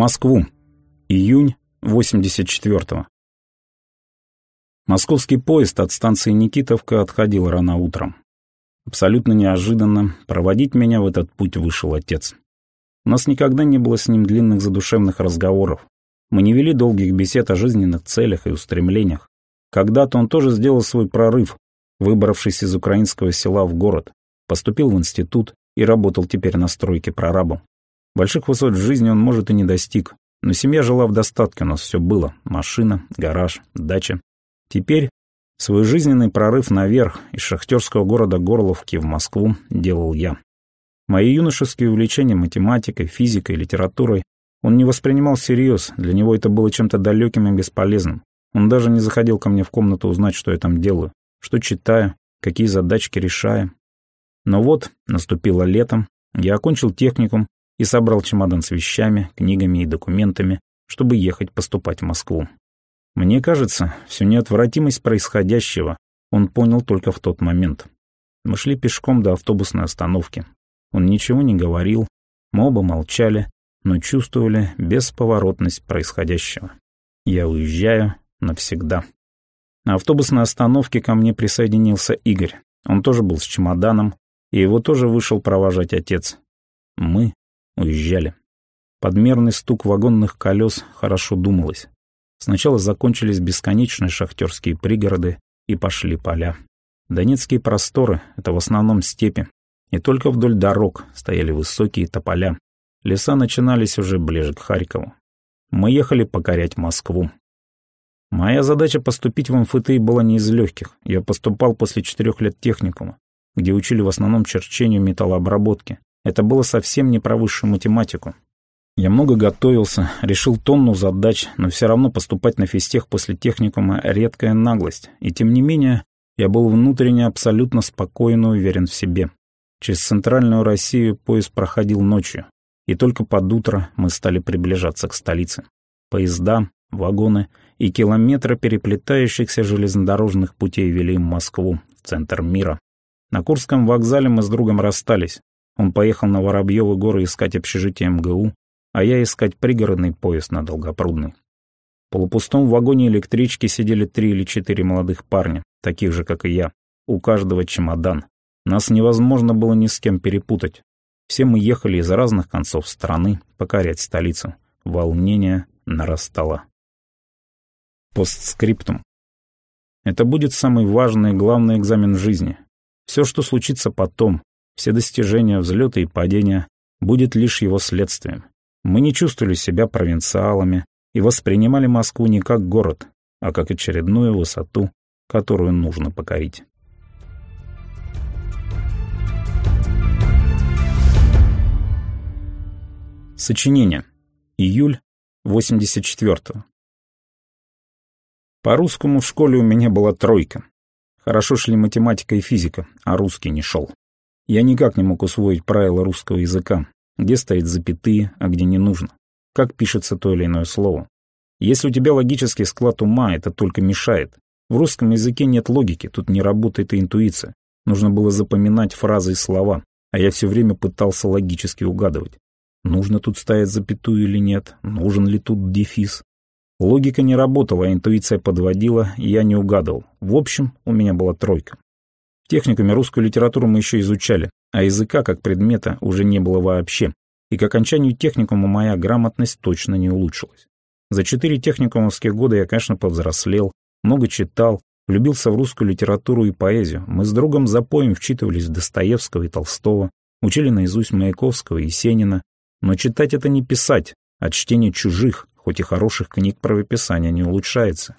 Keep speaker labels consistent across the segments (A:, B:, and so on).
A: Москву. Июнь 84-го. Московский поезд от станции Никитовка отходил рано утром. Абсолютно неожиданно проводить меня в этот путь вышел отец. У нас никогда не было с ним длинных задушевных разговоров. Мы не вели долгих бесед о жизненных целях и устремлениях. Когда-то он тоже сделал свой прорыв, выбравшись из украинского села в город, поступил в институт и работал теперь на стройке прорабом. Больших высот в жизни он, может, и не достиг, но семья жила в достатке, у нас все было. Машина, гараж, дача. Теперь свой жизненный прорыв наверх из шахтерского города Горловки в Москву делал я. Мои юношеские увлечения математикой, физикой, литературой он не воспринимал всерьез, для него это было чем-то далеким и бесполезным. Он даже не заходил ко мне в комнату узнать, что я там делаю, что читаю, какие задачки решаю. Но вот, наступило летом, я окончил техникум и собрал чемодан с вещами, книгами и документами, чтобы ехать поступать в Москву. Мне кажется, всю неотвратимость происходящего он понял только в тот момент. Мы шли пешком до автобусной остановки. Он ничего не говорил, мы оба молчали, но чувствовали бесповоротность происходящего. Я уезжаю навсегда. На автобусной остановке ко мне присоединился Игорь. Он тоже был с чемоданом, и его тоже вышел провожать отец. Мы Уезжали. Подмерный стук вагонных колес хорошо думалось. Сначала закончились бесконечные шахтерские пригороды и пошли поля. Донецкие просторы — это в основном степи. И только вдоль дорог стояли высокие тополя. Леса начинались уже ближе к Харькову. Мы ехали покорять Москву. Моя задача поступить в МФТИ была не из легких. Я поступал после четырех лет техникума, где учили в основном черчению металлообработки, это было совсем не про высшую математику. Я много готовился, решил тонну задач, но все равно поступать на физтех после техникума — редкая наглость. И тем не менее, я был внутренне абсолютно спокоен и уверен в себе. Через центральную Россию поезд проходил ночью, и только под утро мы стали приближаться к столице. Поезда, вагоны и километры переплетающихся железнодорожных путей вели в Москву, в центр мира. На Курском вокзале мы с другом расстались. Он поехал на Воробьевы горы искать общежитие МГУ, а я искать пригородный поезд на Долгопрудный. В полупустом вагоне электрички сидели три или четыре молодых парня, таких же, как и я. У каждого чемодан. Нас невозможно было ни с кем перепутать. Все мы ехали из разных концов страны покорять столицу. Волнение нарастало. Постскриптум. Это будет самый важный и главный экзамен жизни. Все, что случится потом, все достижения, взлеты и падения будет лишь его следствием. Мы не чувствовали себя провинциалами и воспринимали Москву не как город, а как очередную высоту, которую нужно покорить. Сочинение. Июль 84-го. По-русскому в школе у меня была тройка. Хорошо шли математика и физика, а русский не шел. Я никак не мог усвоить правила русского языка, где стоит запятые, а где не нужно, как пишется то или иное слово. Если у тебя логический склад ума, это только мешает. В русском языке нет логики, тут не работает и интуиция. Нужно было запоминать фразы и слова, а я все время пытался логически угадывать. Нужно тут ставить запятую или нет, нужен ли тут дефис. Логика не работала, а интуиция подводила, и я не угадывал. В общем, у меня была тройка техникуме русскую литературу мы еще изучали, а языка как предмета уже не было вообще, и к окончанию техникума моя грамотность точно не улучшилась. За четыре техникумовских года я, конечно, повзрослел, много читал, влюбился в русскую литературу и поэзию. Мы с другом за поем вчитывались в Достоевского и Толстого, учили наизусть Маяковского и Есенина, но читать это не писать, а чтение чужих, хоть и хороших книг правописания не улучшается.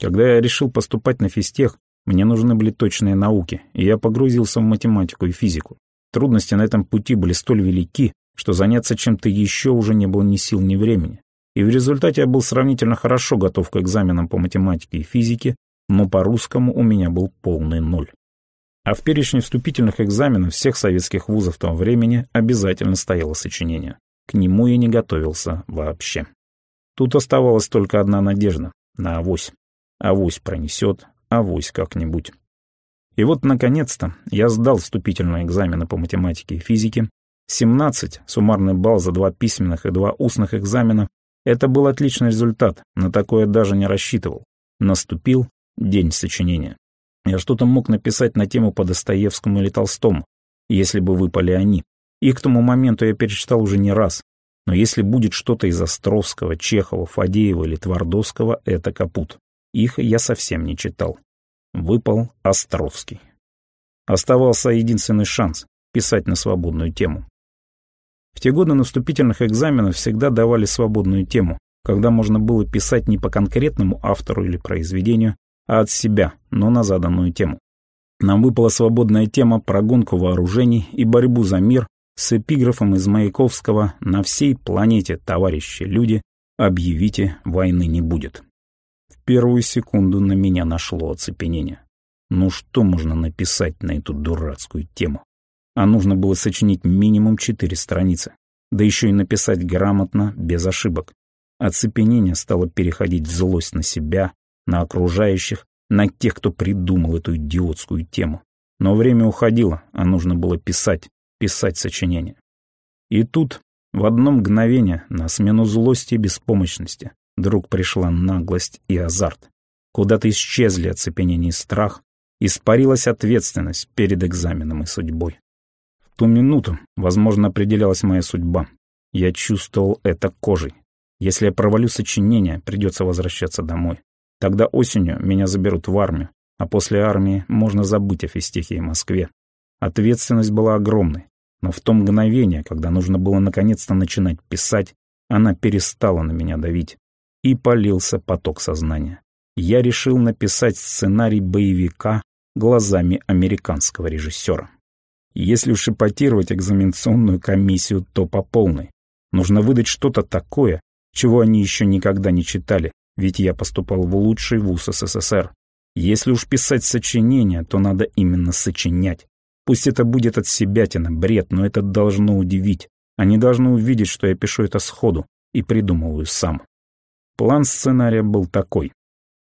A: Когда я решил поступать на физтех, мне нужны были точные науки, и я погрузился в математику и физику. Трудности на этом пути были столь велики, что заняться чем-то еще уже не было ни сил, ни времени. И в результате я был сравнительно хорошо готов к экзаменам по математике и физике, но по русскому у меня был полный ноль. А в перечне вступительных экзаменов всех советских вузов того времени обязательно стояло сочинение. К нему я не готовился вообще. Тут оставалась только одна надежда — на авось. Авось пронесет, авось как-нибудь. И вот, наконец-то, я сдал вступительные экзамены по математике и физике, 17, суммарный балл за два письменных и два устных экзамена, это был отличный результат, на такое даже не рассчитывал. Наступил день сочинения. Я что-то мог написать на тему по Достоевскому или Толстому, если бы выпали они. Их к тому моменту я перечитал уже не раз. Но если будет что-то из Островского, Чехова, Фадеева или Твардовского, это капут. Их я совсем не читал. Выпал Островский. Оставался единственный шанс — писать на свободную тему. В те годы на вступительных экзаменах всегда давали свободную тему, когда можно было писать не по конкретному автору или произведению, а от себя, но на заданную тему. Нам выпала свободная тема про гонку вооружений и борьбу за мир с эпиграфом из Маяковского «На всей планете, товарищи люди, объявите, войны не будет». В первую секунду на меня нашло оцепенение. Ну что можно написать на эту дурацкую тему? а нужно было сочинить минимум четыре страницы, да еще и написать грамотно, без ошибок. Оцепенение стало переходить в злость на себя, на окружающих, на тех, кто придумал эту идиотскую тему. Но время уходило, а нужно было писать, писать сочинение. И тут, в одно мгновение, на смену злости и беспомощности, вдруг пришла наглость и азарт. Куда-то исчезли оцепенение и страх, испарилась ответственность перед экзаменом и судьбой ту минуту, возможно, определялась моя судьба. Я чувствовал это кожей. Если я провалю сочинение, придется возвращаться домой. Тогда осенью меня заберут в армию, а после армии можно забыть о физтехе и Москве. Ответственность была огромной, но в то мгновение, когда нужно было наконец-то начинать писать, она перестала на меня давить. И полился поток сознания. Я решил написать сценарий боевика глазами американского режиссера. Если уж ипотировать экзаменационную комиссию, то по полной. Нужно выдать что-то такое, чего они еще никогда не читали, ведь я поступал в лучший вуз СССР. Если уж писать сочинение, то надо именно сочинять. Пусть это будет от себятина, бред, но это должно удивить. Они должны увидеть, что я пишу это сходу и придумываю сам. План сценария был такой.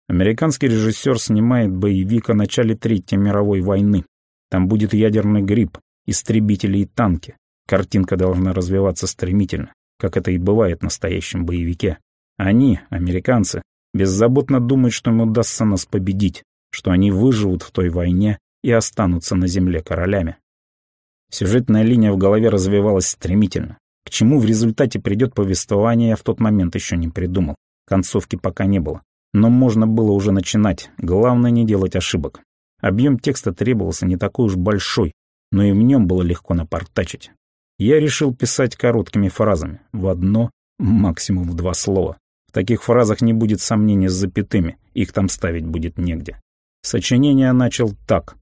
A: Американский режиссер снимает боевик о начале Третьей мировой войны. Там будет ядерный гриб, истребители и танки. Картинка должна развиваться стремительно, как это и бывает в настоящем боевике. Они, американцы, беззаботно думают, что им удастся нас победить, что они выживут в той войне и останутся на земле королями. Сюжетная линия в голове развивалась стремительно. К чему в результате придет повествование, я в тот момент еще не придумал. Концовки пока не было. Но можно было уже начинать, главное не делать ошибок. Объем текста требовался не такой уж большой, но и в нем было легко напортачить. Я решил писать короткими фразами, в одно, максимум в два слова. В таких фразах не будет сомнений с запятыми, их там ставить будет негде. Сочинение начал так.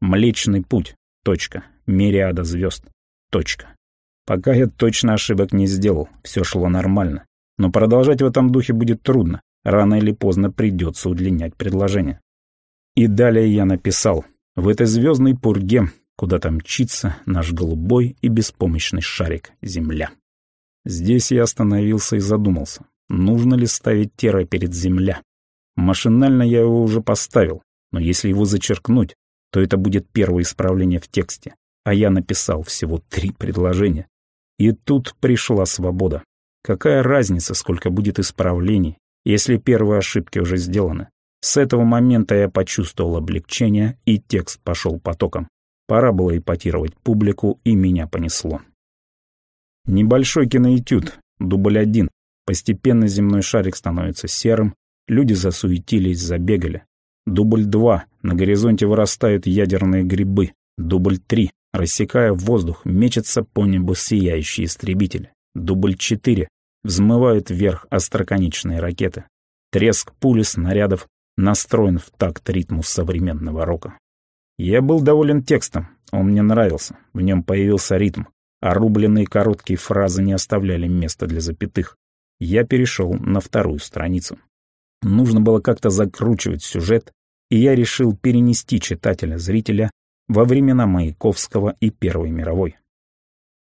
A: «Млечный путь. Точка. Мириада звезд. Точка». Пока я точно ошибок не сделал, все шло нормально. Но продолжать в этом духе будет трудно, рано или поздно придется удлинять предложение. И далее я написал, в этой звездной пурге куда-то мчится наш голубой и беспомощный шарик Земля. Здесь я остановился и задумался, нужно ли ставить Тера перед Земля. Машинально я его уже поставил, но если его зачеркнуть, то это будет первое исправление в тексте, а я написал всего три предложения. И тут пришла свобода. Какая разница, сколько будет исправлений, если первые ошибки уже сделаны? С этого момента я почувствовал облегчение, и текст пошел потоком. Пора было ипотировать публику, и меня понесло. Небольшой киноэтюд, дубль один. Постепенно земной шарик становится серым, люди засуетились, забегали. Дубль два. На горизонте вырастают ядерные грибы. Дубль три. Рассекая воздух, мечется по небу сияющие истребители. Дубль четыре. Взмывают вверх остроконечные ракеты. Треск пули снарядов настроен в такт ритму современного рока. Я был доволен текстом, он мне нравился, в нем появился ритм, а рубленные короткие фразы не оставляли места для запятых. Я перешел на вторую страницу. Нужно было как-то закручивать сюжет, и я решил перенести читателя-зрителя во времена Маяковского и Первой мировой.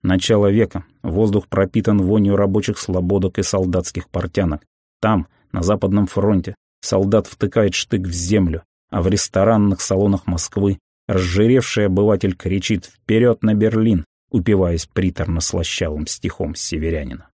A: Начало века, воздух пропитан вонью рабочих слободок и солдатских портянок. Там, на Западном фронте, солдат втыкает штык в землю, а в ресторанных салонах Москвы разжиревший обыватель кричит «Вперед на Берлин!» упиваясь приторно-слащавым стихом северянина.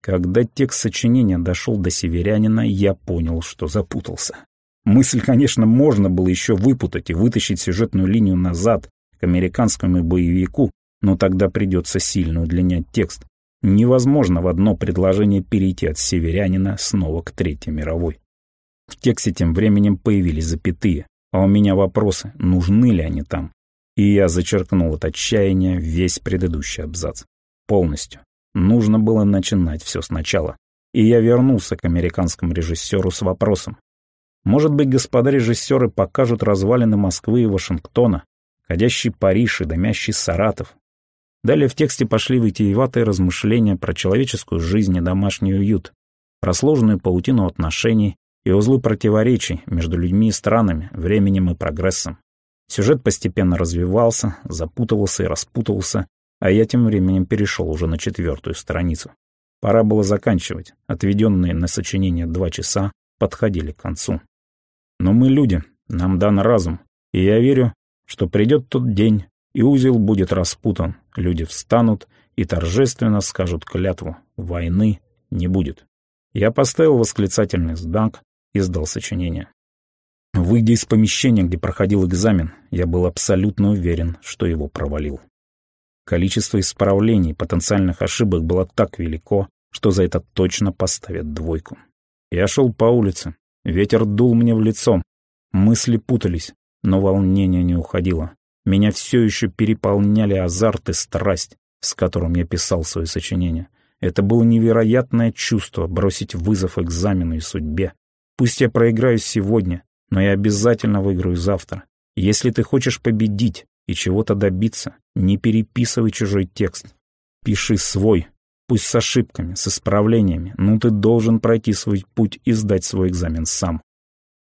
A: Когда текст сочинения дошел до северянина, я понял, что запутался. Мысль, конечно, можно было еще выпутать и вытащить сюжетную линию назад к американскому боевику, но тогда придется сильно удлинять текст. Невозможно в одно предложение перейти от северянина снова к Третьей мировой. В тексте тем временем появились запятые, а у меня вопросы, нужны ли они там. И я зачеркнул от отчаяния весь предыдущий абзац. Полностью. Нужно было начинать все сначала. И я вернулся к американскому режиссеру с вопросом. Может быть, господа режиссеры покажут развалины Москвы и Вашингтона, ходящий Париж и дымящий Саратов. Далее в тексте пошли витиеватые размышления про человеческую жизнь и домашний уют, про сложную паутину отношений и узлы противоречий между людьми и странами, временем и прогрессом. Сюжет постепенно развивался, запутывался и распутывался, а я тем временем перешел уже на четвертую страницу. Пора было заканчивать, отведенные на сочинение два часа подходили к концу. Но мы люди, нам дан разум, и я верю, что придет тот день, и узел будет распутан, люди встанут и торжественно скажут клятву «Войны не будет». Я поставил восклицательный знак и сдал сочинение. Выйдя из помещения, где проходил экзамен, я был абсолютно уверен, что его провалил. Количество исправлений, потенциальных ошибок было так велико, что за это точно поставят двойку. Я шел по улице, ветер дул мне в лицо, мысли путались, но волнение не уходило. Меня все еще переполняли азарт и страсть, с которым я писал свое сочинение. Это было невероятное чувство бросить вызов экзамену и судьбе. Пусть я проиграю сегодня, но я обязательно выиграю завтра. Если ты хочешь победить, и чего-то добиться, не переписывай чужой текст. Пиши свой, пусть с ошибками, с исправлениями, но ты должен пройти свой путь и сдать свой экзамен сам.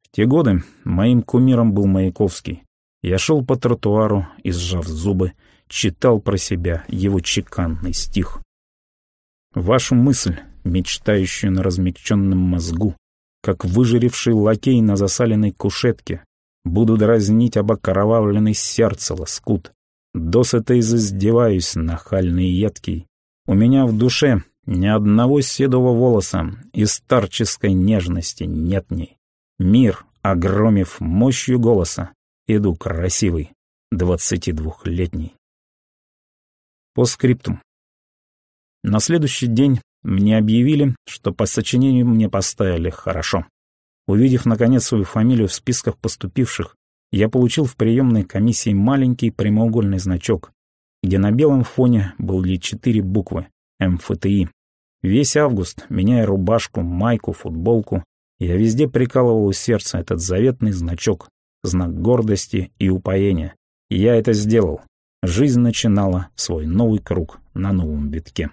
A: В те годы моим кумиром был Маяковский. Я шел по тротуару и, сжав зубы, читал про себя его чеканный стих. Вашу мысль, мечтающую на размягченном мозгу, как выжиревший лакей на засаленной кушетке, Буду дразнить об окровавленный сердце лоскут. Досыта издеваюсь, нахальный и едкий. У меня в душе ни одного седого волоса и старческой нежности нет ней. Мир, огромив мощью голоса, иду красивый, двадцати двухлетний. По скриптум. На следующий день мне объявили, что по сочинению мне поставили хорошо. Увидев, наконец, свою фамилию в списках поступивших, я получил в приемной комиссии маленький прямоугольный значок, где на белом фоне были четыре буквы МФТИ. Весь август, меняя рубашку, майку, футболку, я везде прикалывал у сердца этот заветный значок, знак гордости и упоения. я это сделал. Жизнь начинала свой новый круг на новом витке.